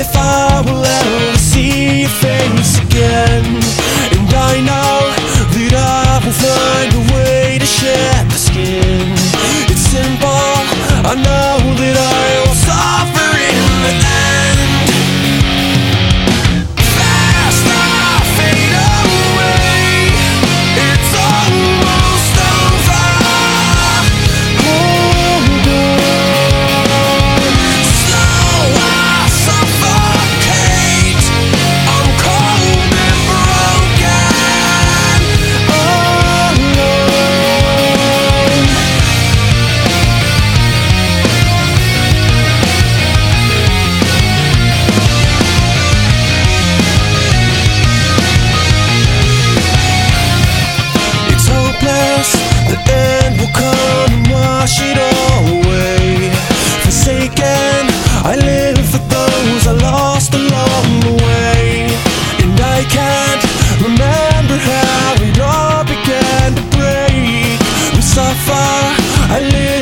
if I will ever see your face again. And I know that I will find a way. suffer. I.